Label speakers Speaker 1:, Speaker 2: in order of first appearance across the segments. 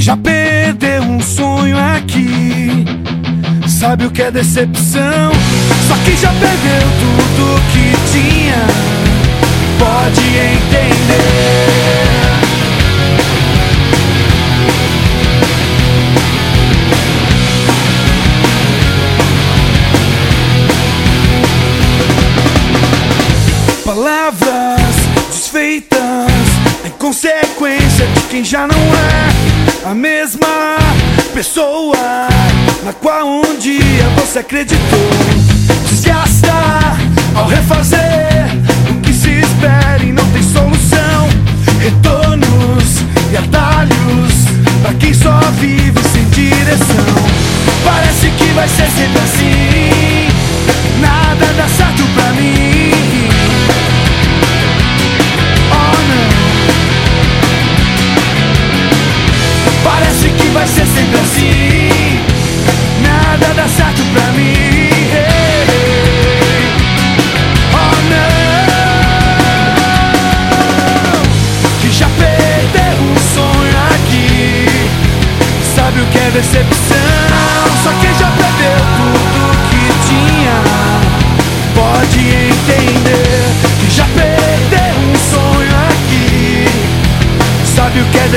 Speaker 1: Que já perdeu um sonho aqui. Sabe o que é decepção? Só que já perdeu tudo que tinha. Pode entender. Palavras desfeitas em consequência de quem já não é a mesma pessoa na qual um dia você acreditou. Desgasta ao refazer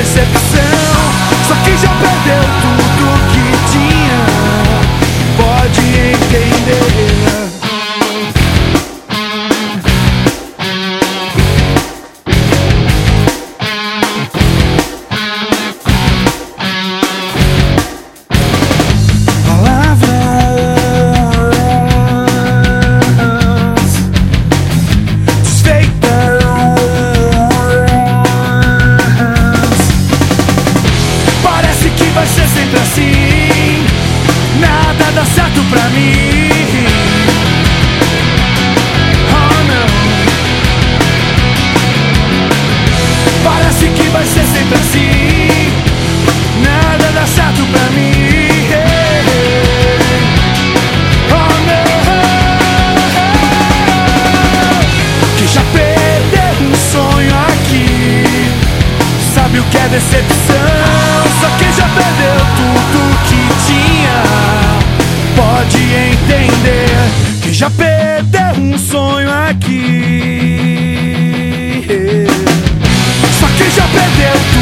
Speaker 1: Sabe o sempre assim. Nada dá certo pra mim. Oh não. Parece que vai ser sempre assim. Nada dá certo pra mim. Oh Sabe o que é decepção? Só quem já perdeu já perdeu um sonho aqui. Só quem já perdeu